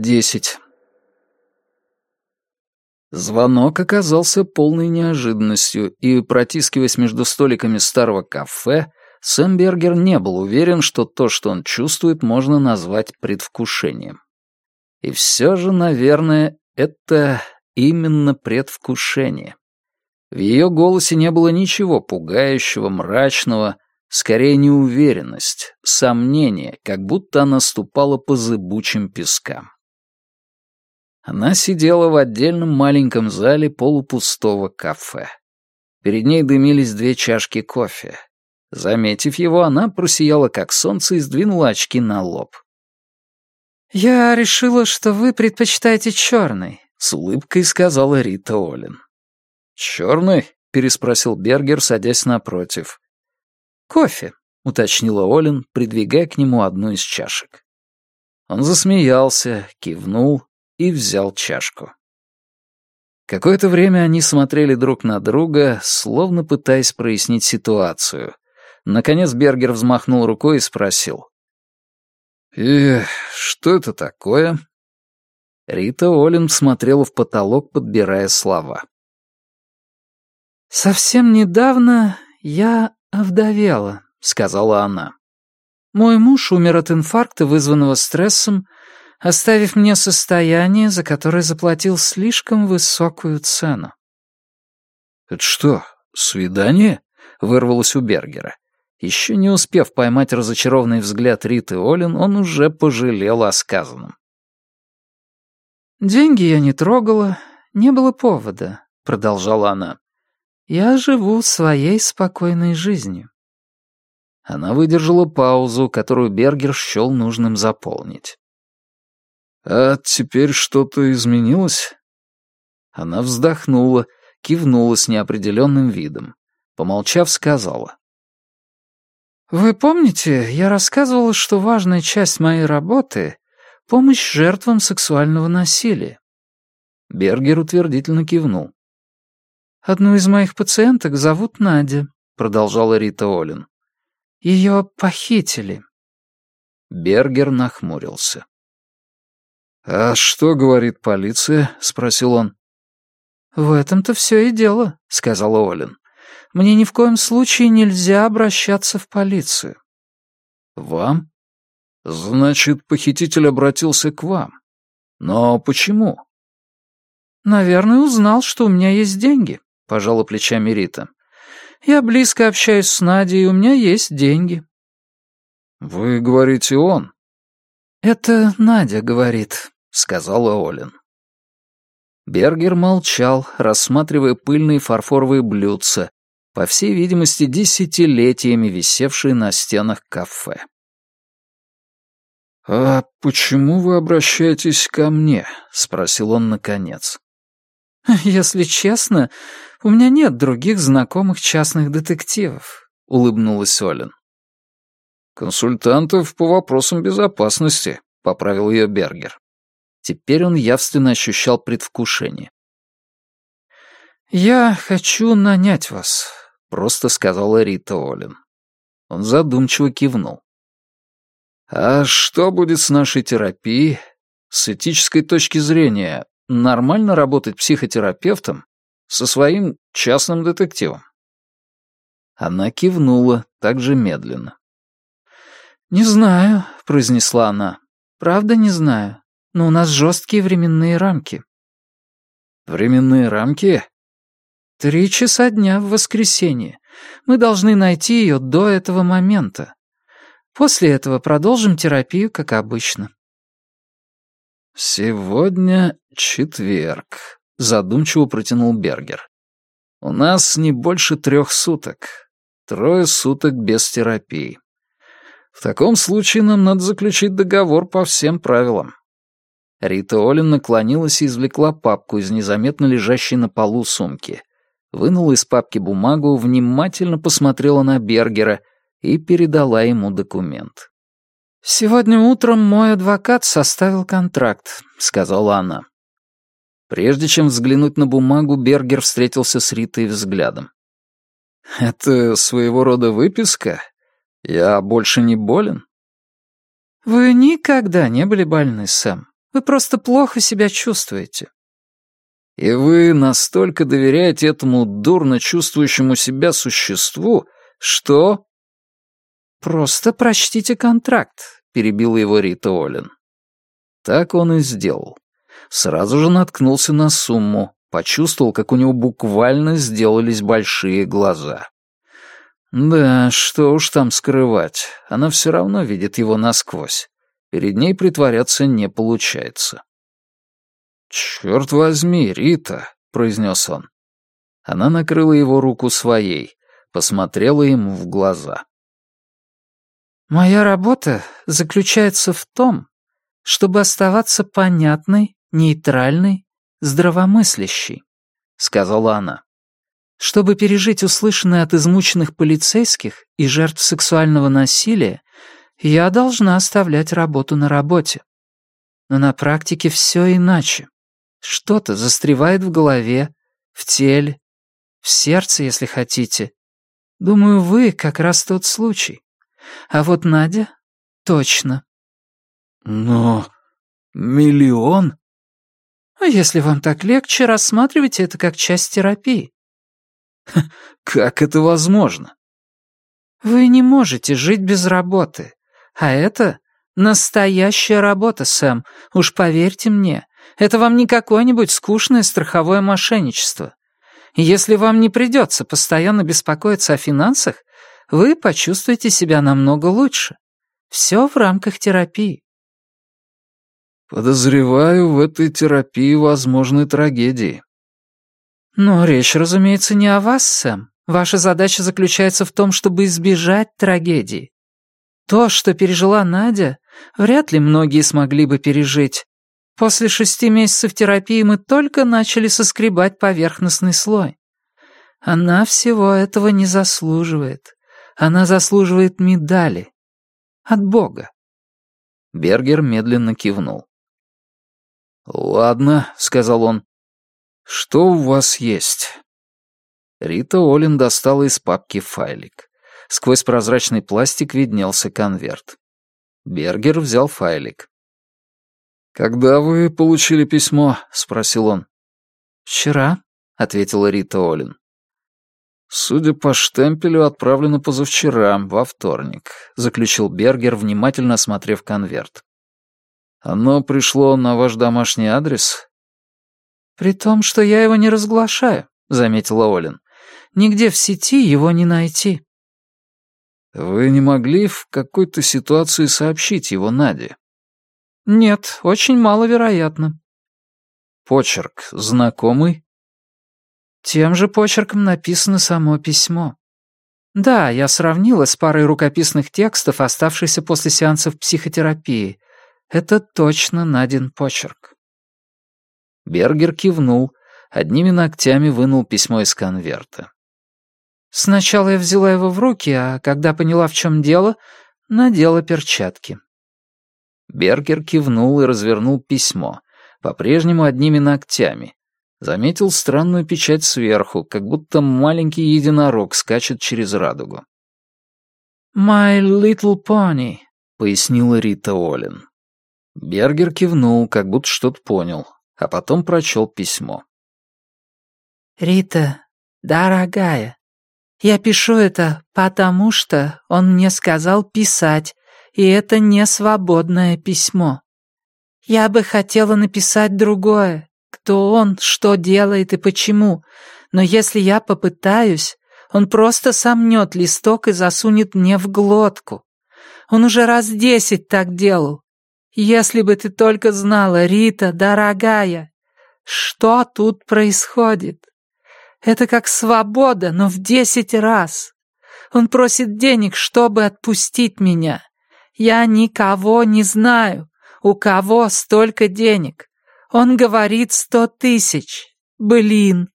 десять. Звонок оказался полной неожиданностью, и, протискиваясь между столиками старого кафе, Сэм Бергер не был уверен, что то, что он чувствует, можно назвать предвкушением. И все же, наверное, это именно предвкушение. В ее голосе не было ничего пугающего, мрачного, скорее неуверенность, сомнение, как будто она ступала по зыбучим пескам. Она сидела в отдельном маленьком зале полупустого кафе. Перед ней дымились две чашки кофе. Заметив его, она просияла как солнце и сдвинула очки на лоб. «Я решила, что вы предпочитаете черный», — с улыбкой сказала Рита Олин. «Черный?» — переспросил Бергер, садясь напротив. «Кофе», — уточнила Олин, придвигая к нему одну из чашек. Он засмеялся, кивнул и взял чашку. Какое-то время они смотрели друг на друга, словно пытаясь прояснить ситуацию. Наконец Бергер взмахнул рукой и спросил. «И что это такое?» Рита Олин смотрела в потолок, подбирая слова. «Совсем недавно я овдовела», — сказала она. «Мой муж умер от инфаркта, вызванного стрессом, оставив мне состояние, за которое заплатил слишком высокую цену». «Это что, свидание?» — вырвалось у Бергера. Еще не успев поймать разочарованный взгляд Риты Олин, он уже пожалел о сказанном. «Деньги я не трогала, не было повода», — продолжала она. «Я живу своей спокойной жизнью». Она выдержала паузу, которую Бергер счел нужным заполнить. «А теперь что-то изменилось?» Она вздохнула, кивнула с неопределенным видом. Помолчав, сказала. «Вы помните, я рассказывала, что важная часть моей работы — помощь жертвам сексуального насилия?» Бергер утвердительно кивнул. «Одну из моих пациенток зовут Надя», — продолжала Рита Олин. «Ее похитили». Бергер нахмурился. «А что говорит полиция?» — спросил он. «В этом-то все и дело», — сказала Олин мне ни в коем случае нельзя обращаться в полицию». «Вам? Значит, похититель обратился к вам. Но почему?» «Наверное, узнал, что у меня есть деньги», — пожала плечами Рита. «Я близко общаюсь с Надей, и у меня есть деньги». «Вы говорите он?» «Это Надя говорит», — сказала Олин. Бергер молчал, рассматривая пыльные фарфоровые блюдца, по всей видимости, десятилетиями висевшие на стенах кафе. «А почему вы обращаетесь ко мне?» — спросил он наконец. «Если честно, у меня нет других знакомых частных детективов», — улыбнулась Олин. «Консультантов по вопросам безопасности», — поправил ее Бергер. Теперь он явственно ощущал предвкушение. «Я хочу нанять вас. — просто сказала Рита Олин. Он задумчиво кивнул. «А что будет с нашей терапией? С этической точки зрения, нормально работать психотерапевтом со своим частным детективом?» Она кивнула так же медленно. «Не знаю», — произнесла она. «Правда не знаю. Но у нас жесткие временные рамки». «Временные рамки?» Три часа дня в воскресенье. Мы должны найти ее до этого момента. После этого продолжим терапию, как обычно. «Сегодня четверг», — задумчиво протянул Бергер. «У нас не больше трех суток. Трое суток без терапии. В таком случае нам надо заключить договор по всем правилам». Рита Олин наклонилась и извлекла папку из незаметно лежащей на полу сумки вынула из папки бумагу, внимательно посмотрела на Бергера и передала ему документ. «Сегодня утром мой адвокат составил контракт», — сказала она. Прежде чем взглянуть на бумагу, Бергер встретился с Ритой взглядом. «Это своего рода выписка? Я больше не болен?» «Вы никогда не были больны, Сэм», Вы просто плохо себя чувствуете». «И вы настолько доверяете этому дурно чувствующему себя существу, что...» «Просто прочтите контракт», — перебила его Рита Олин. Так он и сделал. Сразу же наткнулся на сумму, почувствовал, как у него буквально сделались большие глаза. Да, что уж там скрывать, она все равно видит его насквозь. Перед ней притворяться не получается. «Черт возьми, Рита», — произнес он. Она накрыла его руку своей, посмотрела ему в глаза. «Моя работа заключается в том, чтобы оставаться понятной, нейтральной, здравомыслящей», — сказала она. «Чтобы пережить услышанное от измученных полицейских и жертв сексуального насилия, я должна оставлять работу на работе. Но на практике все иначе. Что-то застревает в голове, в теле, в сердце, если хотите. Думаю, вы как раз тот случай. А вот Надя — точно. Но миллион? А если вам так легче, рассматривайте это как часть терапии. Как это возможно? Вы не можете жить без работы. А это настоящая работа, Сэм, уж поверьте мне. Это вам не какое-нибудь скучное страховое мошенничество. Если вам не придется постоянно беспокоиться о финансах, вы почувствуете себя намного лучше. Все в рамках терапии. Подозреваю, в этой терапии возможны трагедии. Но речь, разумеется, не о вас, Сэм. Ваша задача заключается в том, чтобы избежать трагедии. То, что пережила Надя, вряд ли многие смогли бы пережить. После шести месяцев терапии мы только начали соскребать поверхностный слой. Она всего этого не заслуживает. Она заслуживает медали. От Бога. Бергер медленно кивнул. «Ладно», — сказал он. «Что у вас есть?» Рита Олин достала из папки файлик. Сквозь прозрачный пластик виднелся конверт. Бергер взял файлик. «Когда вы получили письмо?» — спросил он. «Вчера», — ответила Рита Олин. «Судя по штемпелю, отправлено позавчера, во вторник», — заключил Бергер, внимательно осмотрев конверт. Оно пришло на ваш домашний адрес? При том, что я его не разглашаю, заметила Олин. Нигде в сети его не найти. Вы не могли в какой-то ситуации сообщить его Наде? Нет, очень маловероятно. Почерк знакомый? Тем же почерком написано само письмо. Да, я сравнила с парой рукописных текстов, оставшихся после сеансов психотерапии, это точно Надин почерк. Бергер кивнул, одними ногтями вынул письмо из конверта. Сначала я взяла его в руки, а когда поняла, в чем дело, надела перчатки. Бергер кивнул и развернул письмо, по-прежнему одними ногтями. Заметил странную печать сверху, как будто маленький единорог скачет через радугу. «My little pony», — пояснила Рита Олин. Бергер кивнул, как будто что-то понял, а потом прочел письмо. «Рита, дорогая, я пишу это, потому что он мне сказал писать, и это не свободное письмо. Я бы хотела написать другое, кто он, что делает и почему, но если я попытаюсь, он просто сомнет листок и засунет мне в глотку. Он уже раз десять так делал, если бы ты только знала, Рита, дорогая, что тут происходит. Это как свобода, но в десять раз. Он просит денег, чтобы отпустить меня. Я никого не знаю, у кого столько денег. Он говорит сто тысяч. Блин.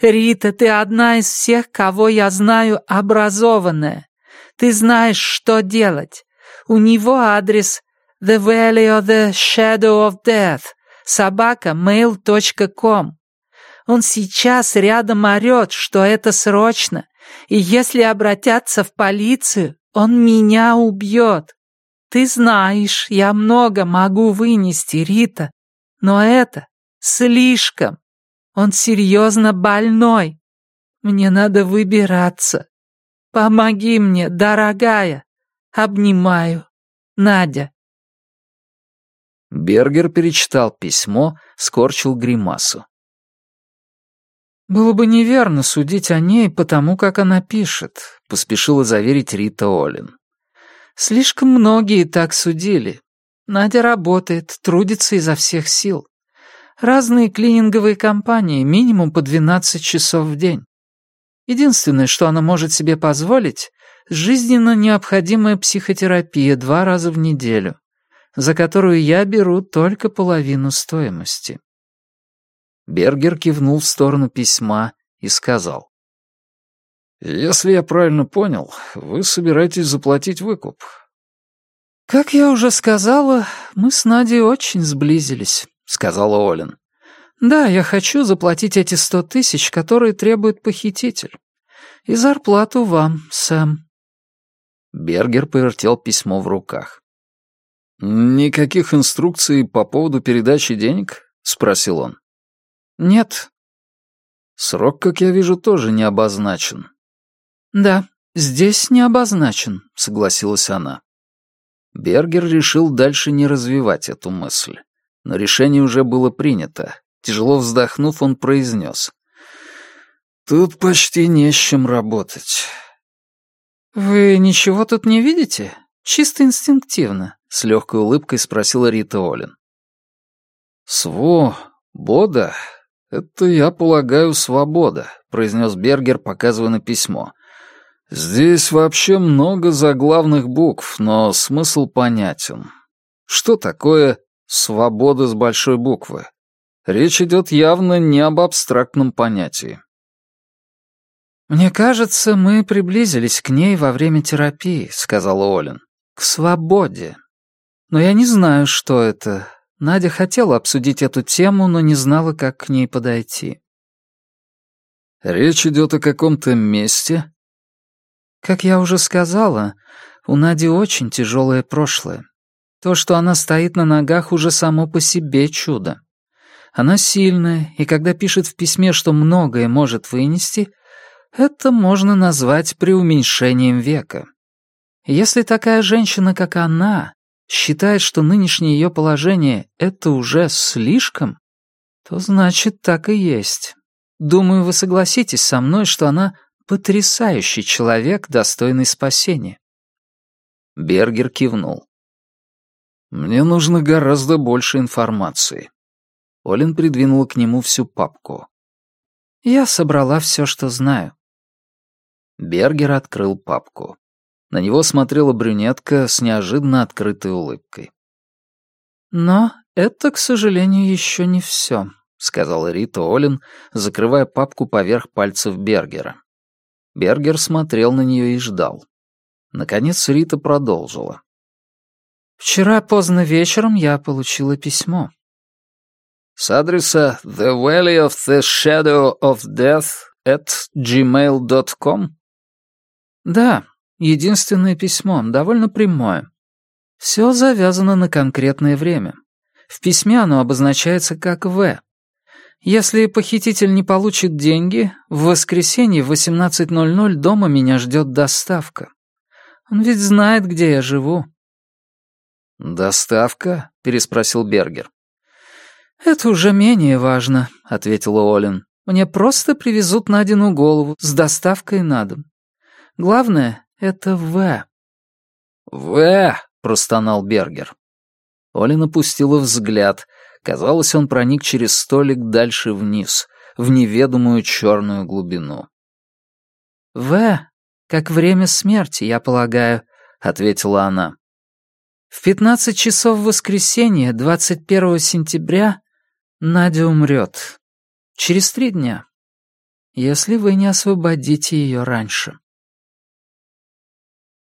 Рита, ты одна из всех, кого я знаю, образованная. Ты знаешь, что делать. У него адрес The Valley of the Shadow of Death, собака mail.com. Он сейчас рядом орёт, что это срочно, и если обратятся в полицию, он меня убьет. Ты знаешь, я много могу вынести, Рита. Но это слишком. Он серьезно больной. Мне надо выбираться. Помоги мне, дорогая. Обнимаю. Надя. Бергер перечитал письмо, скорчил гримасу. «Было бы неверно судить о ней по тому, как она пишет», — поспешила заверить Рита Олин. «Слишком многие так судили. Надя работает, трудится изо всех сил. Разные клининговые компании, минимум по 12 часов в день. Единственное, что она может себе позволить, жизненно необходимая психотерапия два раза в неделю, за которую я беру только половину стоимости. Бергер кивнул в сторону письма и сказал. «Если я правильно понял, вы собираетесь заплатить выкуп». «Как я уже сказала, мы с Надей очень сблизились», — сказала Олин. «Да, я хочу заплатить эти сто тысяч, которые требует похититель. И зарплату вам, Сэм». Бергер повертел письмо в руках. «Никаких инструкций по поводу передачи денег?» — спросил он. «Нет». «Срок, как я вижу, тоже не обозначен». «Да, здесь не обозначен», — согласилась она. Бергер решил дальше не развивать эту мысль. Но решение уже было принято. Тяжело вздохнув, он произнес. «Тут почти не с чем работать». «Вы ничего тут не видите? Чисто инстинктивно», — с легкой улыбкой спросила Рита Олин. «Сво, Бода «Это, я полагаю, свобода», — произнес Бергер, показывая на письмо. «Здесь вообще много заглавных букв, но смысл понятен. Что такое «свобода» с большой буквы? Речь идет явно не об абстрактном понятии». «Мне кажется, мы приблизились к ней во время терапии», — сказала Олин. «К свободе. Но я не знаю, что это. Надя хотела обсудить эту тему, но не знала, как к ней подойти. «Речь идет о каком-то месте?» «Как я уже сказала, у Нади очень тяжелое прошлое. То, что она стоит на ногах, уже само по себе чудо. Она сильная, и когда пишет в письме, что многое может вынести, это можно назвать преуменьшением века. Если такая женщина, как она, считает, что нынешнее ее положение — это уже слишком, то значит, так и есть. Думаю, вы согласитесь со мной, что она потрясающий человек, достойный спасения. Бергер кивнул. «Мне нужно гораздо больше информации». Олин придвинула к нему всю папку. «Я собрала все, что знаю». Бергер открыл папку. На него смотрела брюнетка с неожиданно открытой улыбкой. «Но это, к сожалению, еще не все», — сказала Рита Олин, закрывая папку поверх пальцев Бергера. Бергер смотрел на нее и ждал. Наконец Рита продолжила. «Вчера поздно вечером я получила письмо». «С адреса The Valley of the Shadow of Death at gmail.com?» «Да, Единственное письмо, довольно прямое. Все завязано на конкретное время. В письме оно обозначается как «В». Если похититель не получит деньги, в воскресенье в 18.00 дома меня ждет доставка. Он ведь знает, где я живу. «Доставка?» — переспросил Бергер. «Это уже менее важно», — ответила Олин. «Мне просто привезут Надину голову с доставкой на дом. Главное, это В. В, простонал Бергер. Олин опустила взгляд. Казалось, он проник через столик дальше вниз, в неведомую черную глубину. «В, как время смерти, я полагаю», — ответила она. «В пятнадцать часов в воскресенье, 21 сентября, Надя умрет. Через три дня. Если вы не освободите ее раньше».